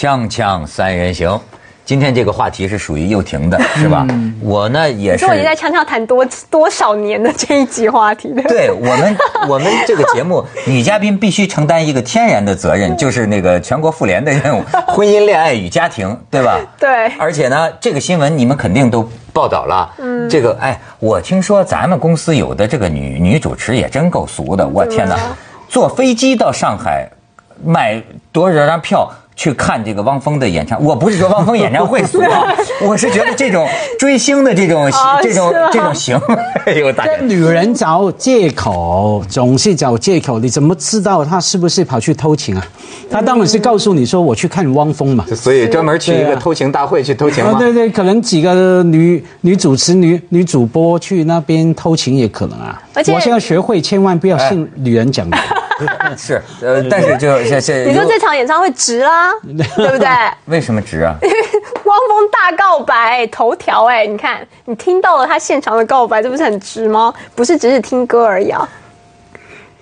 锵锵三人行，今天这个话题是属于又婷的，是吧？我呢也是我已经在锵锵谈多多少年的这一集话题的，对我们，我们这个节目 女嘉宾必须承担一个天然的责任，就是那个全国妇联的任务—— 婚姻、恋爱与家庭，对吧？对而且呢，这个新闻你们肯定都报道了。嗯。这个，哎，我听说咱们公司有的这个女女主持也真够俗的，我天哪！坐飞机到上海，买多少张票？去看这个汪峰的演唱，我不是说汪峰演唱会俗啊，我是觉得这种追星的这种、哦这种这种行为，有大女人找借口，总是找借口，你怎么知道她是不是跑去偷情啊？她当然是告诉你说我去看汪峰嘛。所以专门去一个偷情大会去偷情啊，吗？对对，可能几个女女主持、女女主播去那边偷情也可能啊。而且我现在学会千万不要信女人讲的。是，呃，但是就谢谢，你说这场演唱会值啦，对不对？为什么值啊？因 为汪峰大告白头条哎，你看你听到了他现场的告白，这不是很值吗？不是只是听歌而已啊。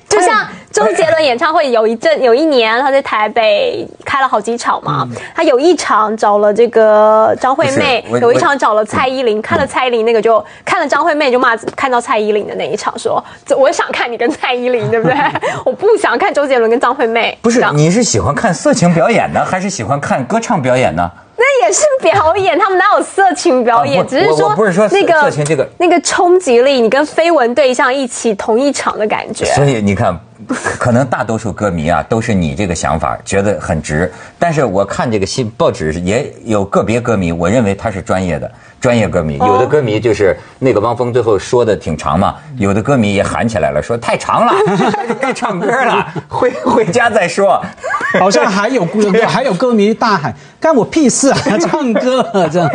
就像周杰伦演唱会有一阵有一年他在台北开了好几场嘛，他有一场找了这个张惠妹有一场找了蔡依林，看了蔡依林那个就看了张惠妹就骂看到蔡依林的那一场说，这我想看你跟蔡依林对不对？我不想看周杰伦跟张惠妹，不是你是喜欢看色情表演呢，还是喜欢看歌唱表演呢？那也是表演，他们哪有色情表演？啊只是说不是说那个色情这个那个冲击力，你跟绯闻对象一起同一场的感觉。所以你看，可能大多数歌迷啊都是你这个想法，觉得很值。但是我看这个新报纸也有个别歌迷，我认为他是专业的专业歌迷。有的歌迷就是那个汪峰最后说的挺长嘛，有的歌迷也喊起来了，说太长了，该唱歌了，回回家再说。好像还有歌还有歌迷大喊：“干我屁事啊！唱歌啊这样。”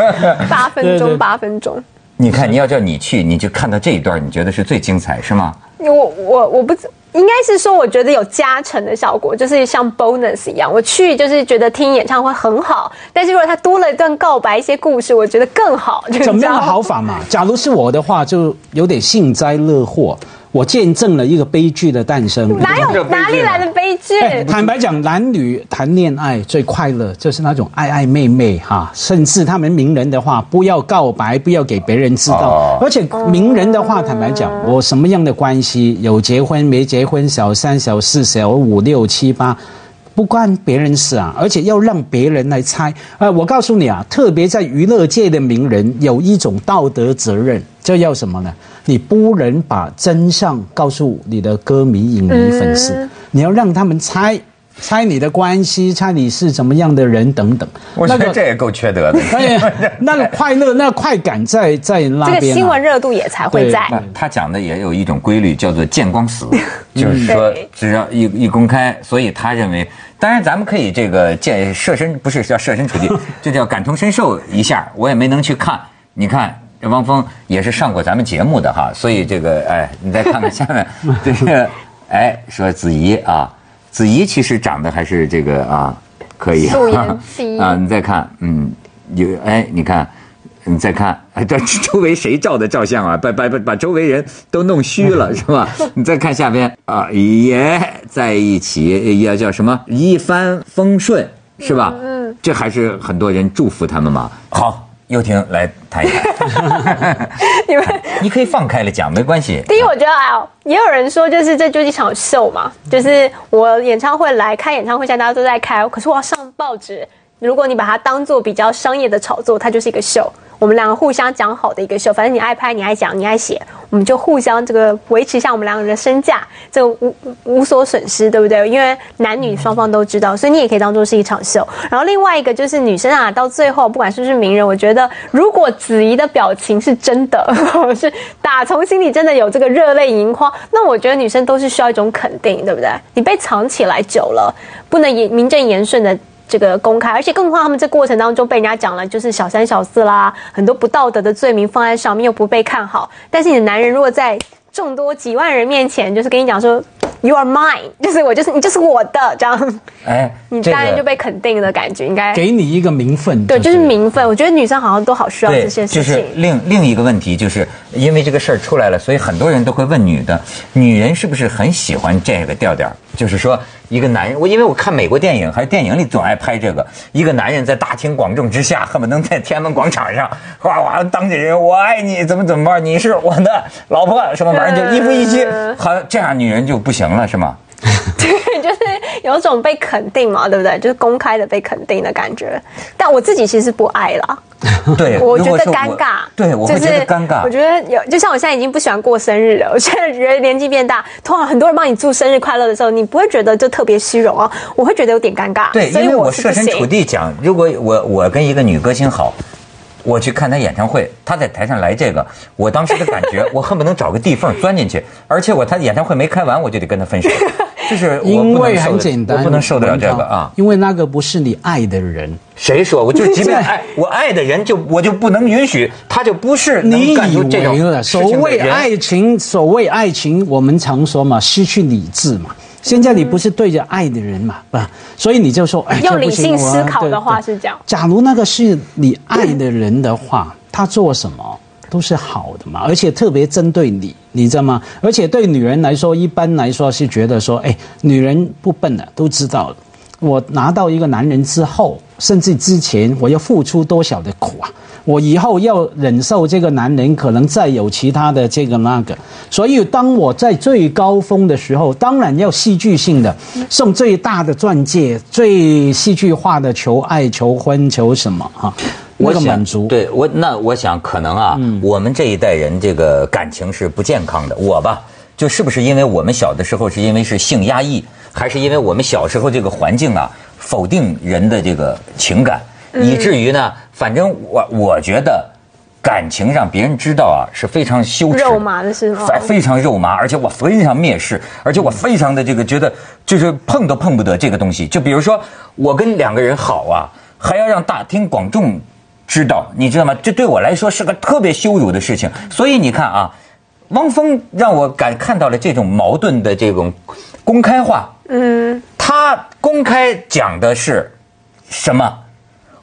八分对对钟，八分钟。你看，你要叫你去，你就看到这一段，你觉得是最精彩，是吗？我我我不知应该是说，我觉得有加成的效果，就是像 bonus 一样。我去就是觉得听演唱会很好，但是如果他多了一段告白一些故事，我觉得更好。怎么样的好法嘛？假如是我的话，就有点幸灾乐祸。我见证了一个悲剧的诞生。哪有哪里来的悲剧？哎坦白讲，男女谈恋爱最快乐就是那种爱爱妹妹哈，甚至他们名人的话，不要告白，不要给别人知道。哦而且名人的话，坦白讲，我什么样的关系，有结婚没结婚，小三、小四、小五、六七八。不关别人事啊，而且要让别人来猜。呃，我告诉你啊，特别在娱乐界的名人有一种道德责任，这叫什么呢？你不能把真相告诉你的歌迷、影迷、粉丝，嗯你要让他们猜，猜你的关系，猜你是怎么样的人等等。我觉得这也够缺德的。哎，那个快乐、那快感在在那边、啊。这个新闻热度也才会在。那他讲的也有一种规律，叫做见光死，就是说只要一一公开，所以他认为，当然咱们可以这个见设身不是叫设身处地，这叫感同身受一下。我也没能去看，你看汪峰也是上过咱们节目的哈，所以这个哎，你再看看下面这个，哎，说子怡啊，子怡其实长得还是这个啊可以素颜 第一啊，你再看，嗯，有哎，你看。你再看，哎，这周围谁照的照相啊？把把把把周围人都弄虚了，是吧？你再看下边啊，也在一起，也叫什么一帆风顺，是吧？嗯，这还是很多人祝福他们嘛。好，又婷来谈一谈，你们你可以放开了讲，没关系。第一，我觉得啊，也有人说，就是这就是一场秀嘛，就是我演唱会来开演唱会，现在大家都在开，可是我要上报纸。如果你把它当做比较商业的炒作，它就是一个秀。我们两个互相讲好的一个秀，反正你爱拍，你爱讲，你爱写，我们就互相这个维持一下我们两个人的身价，这无无所损失，对不对？因为男女双方都知道，所以你也可以当做是一场秀。然后另外一个就是女生啊，到最后不管是不是名人，我觉得如果子怡的表情是真的，是打从心里真的有这个热泪盈眶，那我觉得女生都是需要一种肯定，对不对？你被藏起来久了，不能言名正言顺的。这个公开，而且更何况他们这过程当中被人家讲了，就是小三小四啦，很多不道德的罪名放在上面，又不被看好。但是你的男人如果在众多几万人面前，就是跟你讲说 “You are mine”，就是我就是你就是我的这样，哎，你这个当然就被肯定的感觉，应该给你一个名分。对，就是名分。我觉得女生好像都好需要，这些就是事情。另另一个问题，就是因为这个事儿出来了，所以很多人都会问女的，女人是不是很喜欢这个调调？就是说一个男人，我因为我看美国电影，还是电影里总爱拍这个，一个男人在大庭广众之下，恨不能在天安门广场上哗哗当着人，我爱你，怎么怎么办？你是我的老婆，什么玩意儿，就一夫一妻，好像这样女人就不行了，是吗？对，就是有种被肯定嘛，对不对？就是公开的被肯定的感觉。但我自己其实不爱啦。对，我觉得尴尬，对，我会觉得尴尬我。觉得有，就像我现在已经不喜欢过生日了。我现在觉得年纪变大，通常很多人帮你祝生日快乐的时候，你不会觉得就特别虚荣啊，我会觉得有点尴尬。对，因为我设身处。地讲，如果我我跟一个女歌星好，我去看她演唱会，她在台上来这个，我当时的感觉，我恨不能找个地缝钻进去，而且我她演唱会没开完，我就得跟她分手，就是因为很简单，我不能受得了这个啊。因为那个不是你爱的人，谁说？我就即便 爱我爱的人就，我就不能允许他就不是能你干以出这种为的所谓爱情，所谓爱情，我们常说嘛，失去理智嘛。现在你不是对着爱的人嘛，吧？所以你就说，哎，用理性思考的话是这样假如那个是你爱的人的话，他做什么都是好的嘛，而且特别针对你，你知道吗？而且对女人来说，一般来说是觉得说，哎，女人不笨的，都知道了。我拿到一个男人之后，甚至之前我要付出多少的苦啊！我以后要忍受这个男人可能再有其他的这个那个，所以当我在最高峰的时候，当然要戏剧性的送最大的钻戒，最戏剧化的求爱、求婚、求什么哈、我想满足。对我，那我想可能啊，我们这一代人这个感情是不健康的。我吧，就是不是因为我们小的时候是因为是性压抑，还是因为我们小时候这个环境啊否定人的这个情感，以至于呢，反正我我觉得。感情让别人知道啊是非常羞耻的、肉麻的是非常肉麻，而且我非常蔑视，而且我非常的这个觉得就是碰都碰不得这个东西。就比如说我跟两个人好啊，还要让大庭广众知道，你知道吗？这对我来说是个特别羞辱的事情。所以你看啊，汪峰让我感看到了这种矛盾的这种公开化。嗯，他公开讲的是什么？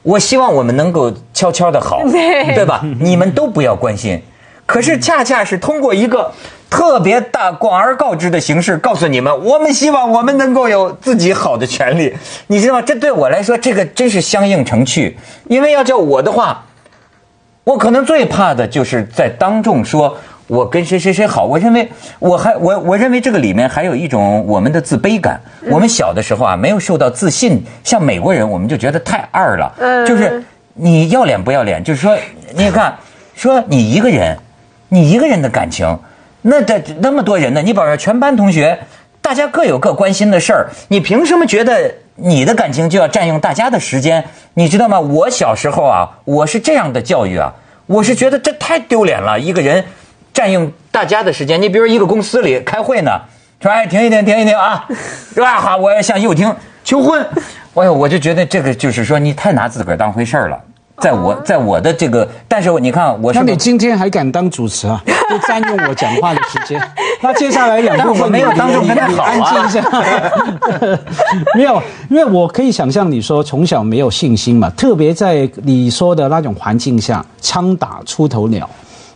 我希望我们能够悄悄的好，对对吧？你们都不要关心。可是恰恰是通过一个特别大广而告之的形式，告诉你们，我们希望我们能够有自己好的权利。你知道吗？这对我来说，这个真是相映成趣。因为要叫我的话，我可能最怕的就是在当众说我跟谁谁谁好。我认为我还我我认为这个里面还有一种我们的自卑感。我们小的时候啊，没有受到自信，像美国人，我们就觉得太二了。嗯就是你要脸不要脸，就是说，你看，说你一个人，你一个人的感情，那这那么多人呢？你保证全班同学，大家各有各关心的事儿，你凭什么觉得你的感情就要占用大家的时间？你知道吗？我小时候啊，我是这样的教育啊，我是觉得这太丢脸了，一个人占用大家的时间。你比如一个公司里开会呢，说哎停一停，停一停啊，是吧？好，我要向右厅求婚。哎呦，我就觉得这个就是说你太拿自个儿当回事儿了。在我在我的这个，但是你看我是那你今天还敢当主持啊？就占用我讲话的时间。那接下来两部分没有当众你你跟他好啊安静一下。没有，因为我可以想象你说从小没有信心嘛，特别在你说的那种环境下，枪打出头鸟。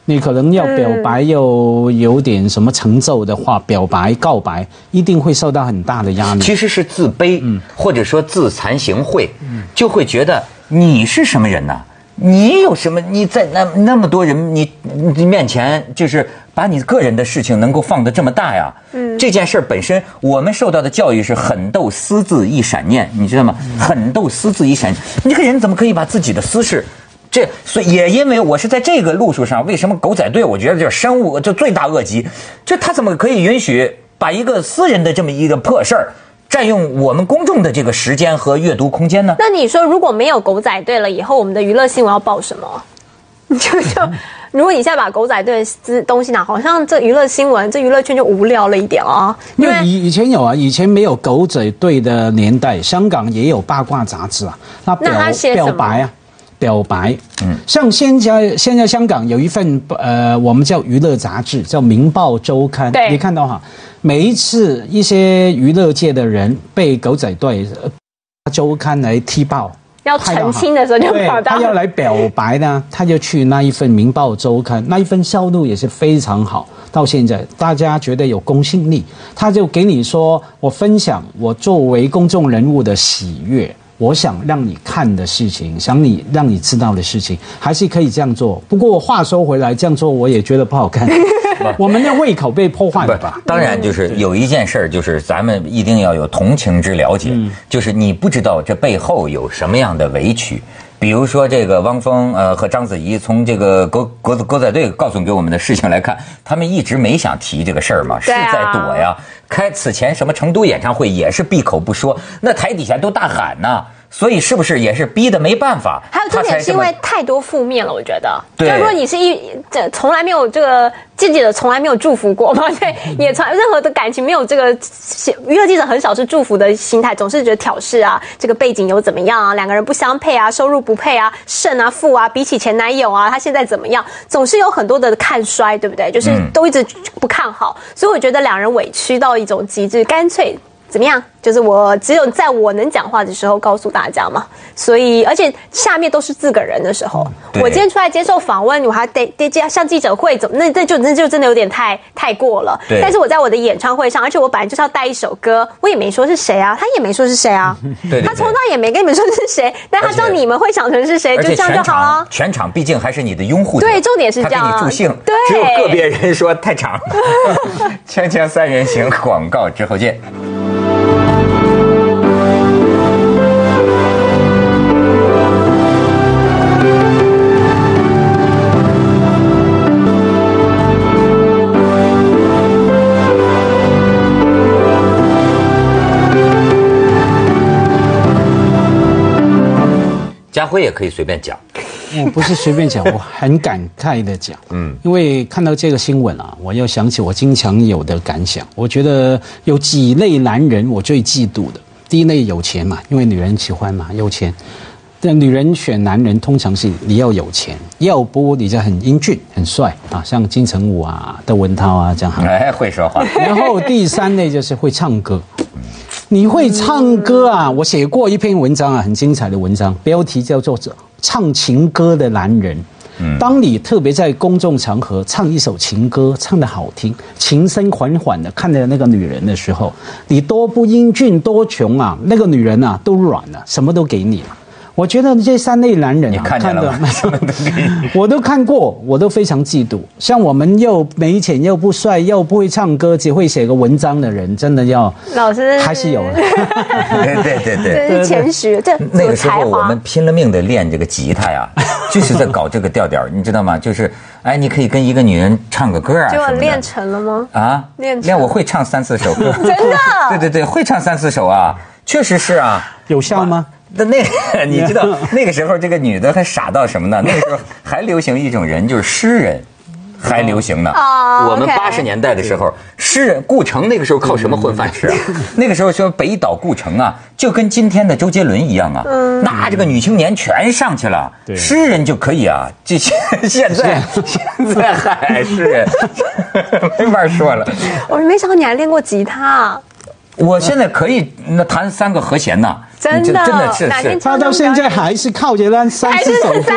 你可能要表白又有点什么成就的话，表白告白一定会受到很大的压力。其实是自卑，或者说自惭形秽，就会觉得你是什么人呢？你有什么？你在那那么多人你你面前，就是把你个人的事情能够放得这么大呀？嗯，这件事本身，我们受到的教育是狠斗私自一闪念，你知道吗？狠斗私自一闪念，你这个人怎么可以把自己的私事？这所以也因为我是在这个路数上，为什么狗仔队我觉得就是生物就罪大恶极，就他怎么可以允许把一个私人的这么一个破事儿占用我们公众的这个时间和阅读空间呢？那你说如果没有狗仔队了，以后我们的娱乐新闻要报什么？就就，如果你现在把狗仔队的东西拿，好像这娱乐新闻，这娱乐圈就无聊了一点啊。因为以以前有啊，以前没有狗仔队的年代，香港也有八卦杂志啊。那表那他写表白啊，表白。嗯，像现在现在香港有一份呃，我们叫娱乐杂志，叫《明报周刊》。对你看到哈，每一次一些娱乐界的人被狗仔队、呃、周刊来踢爆。要澄清的时候就对跑到他要来表白呢，他就去那一份《明报周刊》，那一份销路也是非常好。到现在，大家觉得有公信力，他就给你说，我分享我作为公众人物的喜悦。我想让你看的事情，想你让你知道的事情，还是可以这样做。不过话说回来，这样做我也觉得不好看，我们的胃口被破坏了吧？当然，就是有一件事儿，就是咱们一定要有同情之了解，就是你不知道这背后有什么样的委屈。比如说，这个汪峰呃和章子怡，从这个国国国仔队告诉给我们的事情来看，他们一直没想提这个事儿嘛，是在躲呀。开此前什么成都演唱会也是闭口不说，那台底下都大喊呢。所以是不是也是逼的没办法？还有重点是因为太多负面了，我觉得。对。就如果你是一这从来没有这个记者从来没有祝福过嘛，对，也从任何的感情没有这个娱乐记者很少是祝福的心态，总是觉得挑事啊，这个背景有怎么样啊，两个人不相配啊，收入不配啊，胜啊负啊，比起前男友啊，他现在怎么样，总是有很多的看衰，对不对？就是都一直不看好，所以我觉得两人委屈到一种极致，干脆。怎么样？就是我只有在我能讲话的时候告诉大家嘛。所以，而且下面都是自个人的时候，我今天出来接受访问，我还得得接像记者会，怎么那那就那就真的有点太太过了。但是我在我的演唱会上，而且我本来就是要带一首歌，我也没说是谁啊，他也没说是谁啊。他从头也没跟你们说是谁，但他知道你们会想成是谁，就这样就好了。全场毕竟还是你的拥护。对，重点是这样。他给你助兴。对。只有个别人说太长。锵锵三人行，广告之后见。家辉也可以随便讲，我不是随便讲，我很感慨的讲，嗯，因为看到这个新闻啊，我又想起我经常有的感想。我觉得有几类男人我最嫉妒的，第一类有钱嘛，因为女人喜欢嘛，有钱。但女人选男人通常是你要有钱，要不你就很英俊、很帅啊，像金城武啊、窦文涛啊这样。哎，会说话。然后第三类就是会唱歌。你会唱歌啊？我写过一篇文章啊，很精彩的文章，标题叫做《唱情歌的男人》。嗯，当你特别在公众场合唱一首情歌，唱得好听，琴声缓缓的看着那个女人的时候，你多不英俊多穷啊，那个女人啊都软了，什么都给你了。我觉得这三类男人啊，看的 我都看过，我都非常嫉妒。像我们又没钱又不帅又不会唱歌，只会写个文章的人，真的要老师还是有。对对对对，这是谦虚。这那个时候我们拼了命的练这个吉他呀，就是在搞这个调调，你知道吗？就是哎，你可以跟一个女人唱个歌啊结果练成了吗？啊，练练我会唱三四首歌，真的？对对对，会唱三四首啊，确实是啊，有效吗？那那 你知道那个时候这个女的还傻到什么呢？那个时候还流行一种人，就是诗人，还流行呢。我们八十年代的时候，诗人顾城那个时候靠什么混饭吃啊？那个时候说北岛顾城啊，就跟今天的周杰伦一样啊。那这个女青年全上去了，诗人就可以啊。这现现在现在还诗人 没法说了。我没想到你还练过吉他。我现在可以那弹三个和弦呢。真的，真的是是，他到现在还是靠着那三四首歌，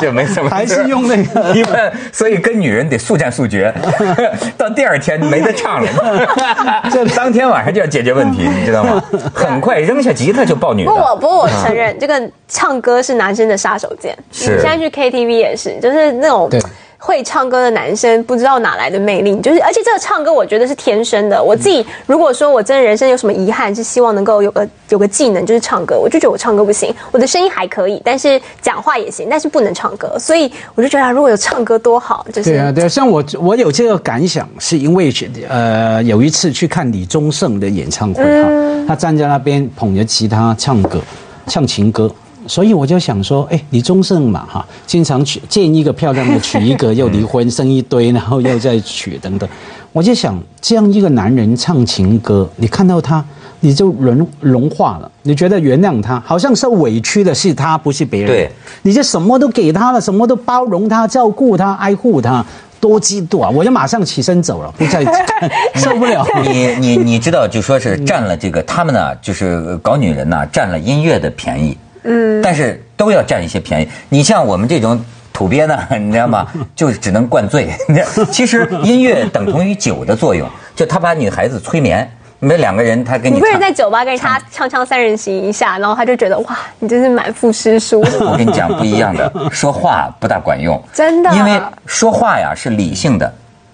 这 没什么，还是用那个，因为所以跟女人得速战速决，到第二天没得唱了，这当天晚上就要解决问题，你知道吗？很快扔下吉他就抱女。不，我不过我承认，这个唱歌是男生的杀手锏。是，现在去 KTV 也是，就是那种。会唱歌的男生不知道哪来的魅力，就是而且这个唱歌我觉得是天生的。我自己如果说我真的人生有什么遗憾，是希望能够有个有个技能，就是唱歌。我就觉得我唱歌不行，我的声音还可以，但是讲话也行，但是不能唱歌。所以我就觉得如果有唱歌多好。就是对啊，对啊，像我我有这个感想，是因为呃有一次去看李宗盛的演唱会哈，他站在那边捧着吉他唱歌，唱情歌。所以我就想说，哎，李宗盛嘛，哈，经常娶见一个漂亮的娶一个，又离婚生一堆，然后又再娶等等。我就想，这样一个男人唱情歌，你看到他，你就融融化了，你觉得原谅他，好像受委屈的是他，不是别人。对，你就什么都给他了，什么都包容他，照顾他，爱护他，多嫉妒啊！我就马上起身走了，不再 受不了。你你你知道，就说是占了这个，他们呢，就是搞女人呢，占了音乐的便宜。嗯，但是都要占一些便宜。你像我们这种。土鳖呢，你知道吗？就只能灌醉。其实音乐等同于酒的作用，就他把女孩子催眠。没两个人，他跟你你不是在酒吧跟他唱唱三人行一下，然后他就觉得哇，你真是满腹诗书。我跟你讲不一样的，说话不大管用，真的因为说话呀是理性的，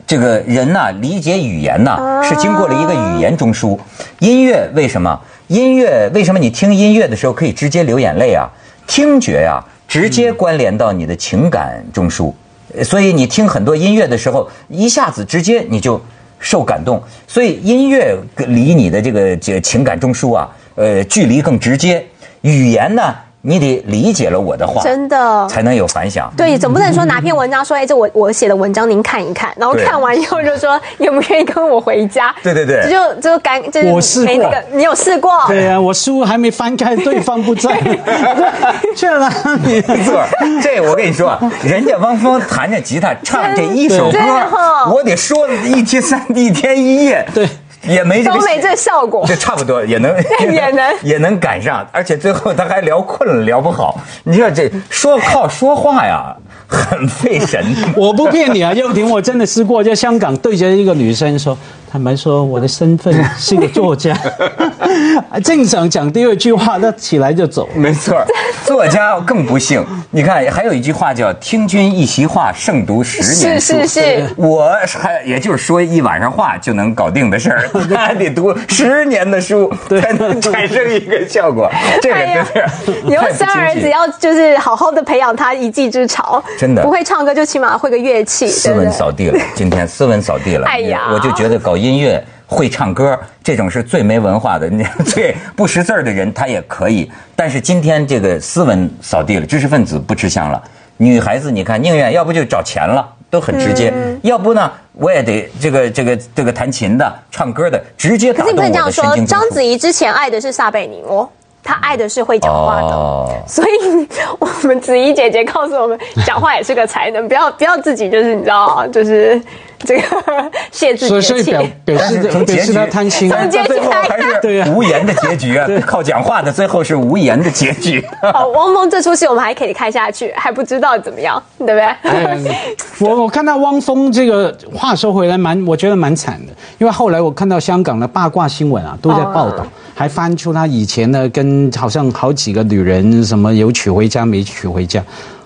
这个人呐、理解语言呐、是经过了一个语言中枢。音乐为什么？音乐为什么你听音乐的时候可以直接流眼泪啊？听觉呀、直接关联到你的情感中枢，呃所以你听很多音乐的时候，一下子直接你就受感动。所以音乐离你的这个这个情感中枢啊，呃，距离更直接。语言呢，你得理解了我的话，真的。才能有反响。对，总不能说拿篇文章说，哎，这我我写的文章您看一看，然后看完以后就说愿不愿意跟我回家？对对对。这就就感就是我试过。没那个，你有试过？对啊，我书还没翻开，对方不在，去哪里？没错，这我跟你说，人家汪峰弹着吉他唱这一首歌我得说一天三一天一夜，对，也没这个都没这效果这。差不多也能 也能 也能赶上，而且最后他还聊困了，聊不好。你说这说靠说话呀，很费神。我不骗你啊，又婷，我真的试过，在香港对着一个女生说，坦白说，我的身份是个作家。正常讲第二句话，他起来就走。没错，作家更不幸。你看，还有一句话叫“听君一席话，胜读十年书”。是是是，我还也就是说一晚上话就能搞定的事儿，他还得读十年的书才能产生一个效果。这个真是以后太不生儿子要就是好好的培养他一技之长，真的不会唱歌就起码会个乐器，斯文？扫地了，今天斯文扫地了。哎呀我就觉得搞音乐会唱歌这种是最没文化的，你最不识字儿的人他也可以。但是今天这个斯文扫地了，知识分子不吃香了。女孩子你看宁愿要不就找钱了，都很直接；嗯要不呢，我也得这个这个这个弹琴的、唱歌的，直接打可是你不能这样说。章子怡之前爱的是撒贝宁哦，她爱的是会讲话的。哦所以，我们子怡姐姐告诉我们，讲话也是个才能，不要不要自己就是你知道，就是 这个谢自己的所以，所以气。表表但是示从结局表示他贪心啊从。结局最后还对啊是无言的结局啊！靠讲话的最后是无言的结局。好，汪峰这出戏我们还可以看下去，还不知道怎么样，对不对？哎我我看到汪峰这个话说回来蛮，我觉得蛮惨的，因为后来我看到香港的八卦新闻啊，都在报道，还翻出他以前呢跟好像好几个女人什么有娶回家没娶回家，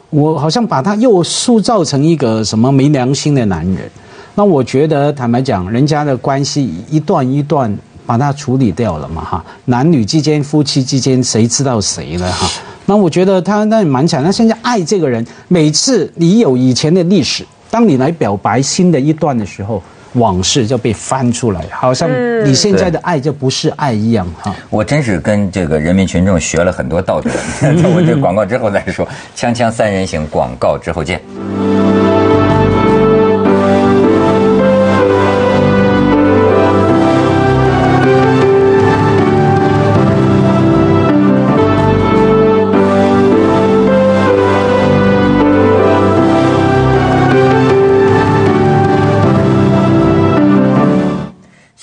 我好像把他又塑造成一个什么没良心的男人。那我觉得坦白讲，人家的关系一段一段把它处理掉了嘛哈，男女之间、夫妻之间，谁知道谁呢哈？那我觉得他那蛮惨。那现在爱这个人，每次你有以前的历史，当你来表白新的一段的时候，往事就被翻出来，好像你现在的爱就不是爱一样哈。我真是跟这个人民群众学了很多道德。我这广告之后再说，锵锵三人行，广告之后见。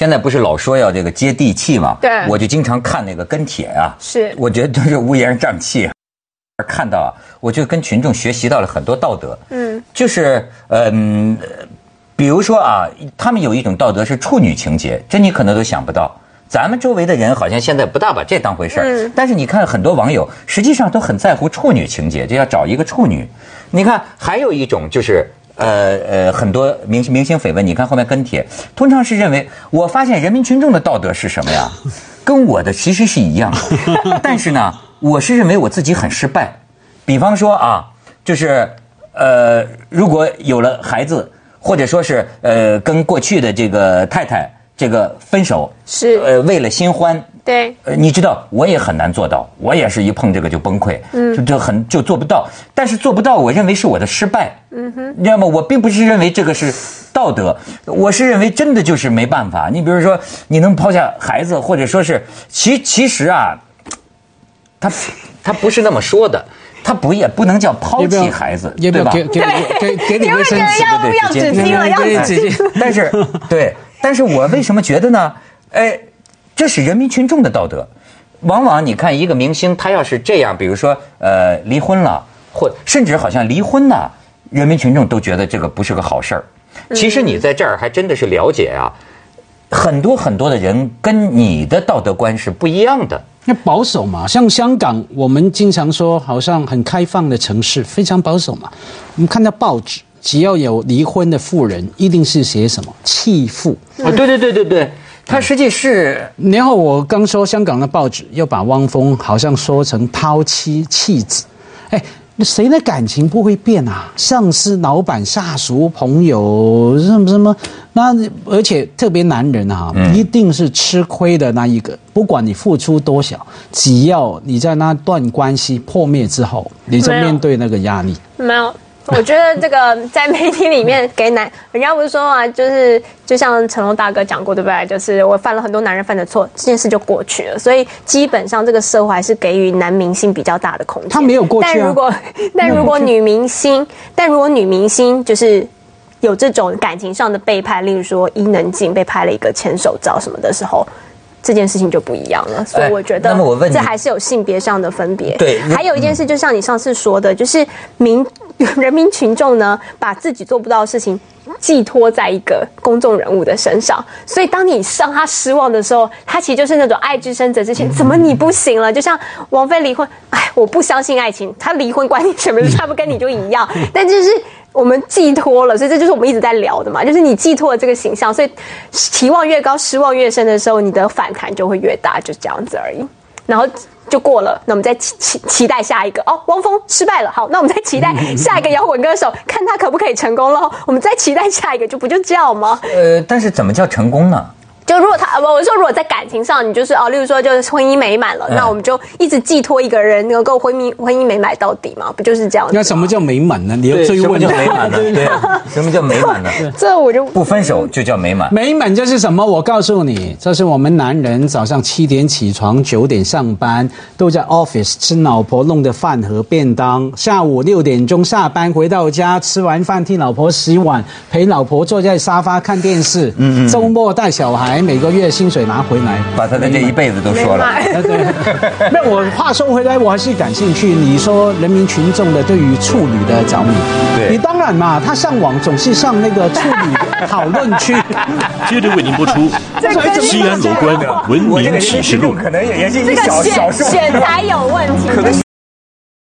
现在不是老说要这个接地气嘛？对我就经常看那个跟帖啊，是我觉得都是乌烟瘴气。看到啊，我就跟群众学习到了很多道德。嗯，就是嗯、呃比如说啊，他们有一种道德是处女情节，这你可能都想不到。咱们周围的人好像现在不大把这当回事儿，嗯但是你看很多网友实际上都很在乎处女情节，就要找一个处女。你看还有一种就是。呃呃，很多明星明星绯闻，你看后面跟帖，通常是认为，我发现人民群众的道德是什么呀？跟我的其实是一样的，但是呢，我是认为我自己很失败。比方说啊，就是呃，如果有了孩子，或者说是呃跟过去的这个太太这个分手，是呃为了新欢，对，呃，你知道，我也很难做到，我也是一碰这个就崩溃，嗯，就就很就做不到。但是做不到，我认为是我的失败，嗯哼，你知道吗？我并不是认为这个是道德，我是认为真的就是没办法。你比如说，你能抛下孩子，或者说是其其实啊，他他不是那么说的，他不也不能叫抛弃孩子，对吧？要不要给给给给你卫生纸？要对对要直接纸巾了，要对纸巾。但是，对，但是我为什么觉得呢？哎，这是人民群众的道德。往往你看一个明星，他要是这样，比如说呃离婚了，或甚至好像离婚呢，人民群众都觉得这个不是个好事儿。其实你在这儿还真的是了解啊，很多很多的人跟你的道德观是不一样的。那保守嘛，像香港，我们经常说好像很开放的城市，非常保守嘛。我们看到报纸，只要有离婚的妇人，一定是写什么弃妇。哦，对对对对对，他实际是然后我刚说香港的报纸又把汪峰好像说成抛妻弃子，哎，那谁的感情不会变啊？上司、老板、下属、朋友什么什么，那而且特别男人啊，一定是吃亏的那一个。不管你付出多少，只要你在那段关系破灭之后，你就面对那个压力。没有，我觉得这个在媒体里面给男，人家不是说啊，就是就像成龙大哥讲过，对不对？就是我犯了很多男人犯的错，这件事就过去了。所以基本上这个社会还是给予男明星比较大的空间。他没有过去啊但如果但如果女明星，但如果女明星就是。有这种感情上的背叛，例如说伊能静被拍了一个牵手照什么的时候，这件事情就不一样了。所以我觉得，那么我问你这还是有性别上的分别。对还有一件事，就像你上次说的，就是民 人民群众呢，把自己做不到的事情寄托在一个公众人物的身上，所以当你让他失望的时候，他其实就是那种爱之深责之切，怎么你不行了？就像王菲离婚，哎，我不相信爱情，他离婚关你什么事？他不跟你就一样，但就是。我们寄托了，所以这就是我们一直在聊的嘛，就是你寄托了这个形象，所以期望越高，失望越深的时候，你的反弹就会越大，就这样子而已。然后就过了，那我们再期期期待下一个哦，汪峰失败了，好，那我们再期待 下一个摇滚歌手，看他可不可以成功喽。我们再期待下一个，就不就这样吗？呃，但是怎么叫成功呢？就如果他，我说如果在感情上，你就是哦，例如说就是婚姻美满了，嗯那我们就一直寄托一个人能够婚姻婚姻美满到底嘛，不就是这样？那什么叫美满呢？你要追什么问叫美满呢？对啊，什么叫美满呢？这我就不分手就叫美满。美满就是什么？我告诉你，这是我们男人早上七点起床，九点上班，都在 office 吃老婆弄的饭和便当。下午六点钟下班回到家，吃完饭替老婆洗碗，陪老婆坐在沙发看电视。嗯嗯。周末带小孩，每个月薪水拿回来。把他的这一辈子都说了。那我话说回来，我还是感兴趣。你说人民群众的对于处女的着迷，对你当然嘛，他上网总是上那个处女讨论区。接着为您播出《西安楼观文明启示录》。可能也也是一这个小小选选材有问题。